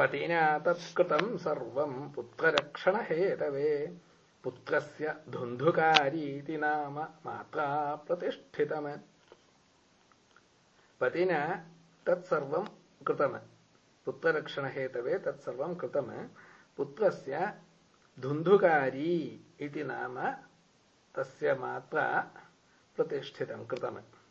पतिना तत्कृतम् सर्वम् पुत्ररक्षणहेतवे। पुत्रस्य धुन्धुकारीति नाम मात्रा प्रतिष्ठितम्। पतिना तत्सर्वम् कृतम्। पुत्ररक्षणहेतवे तत्सर्वम् कृतम्। पुत्रस्य धुन्धुकारी इति नाम तस्य मात्रा प्रतिष्ठितम् कृतम्।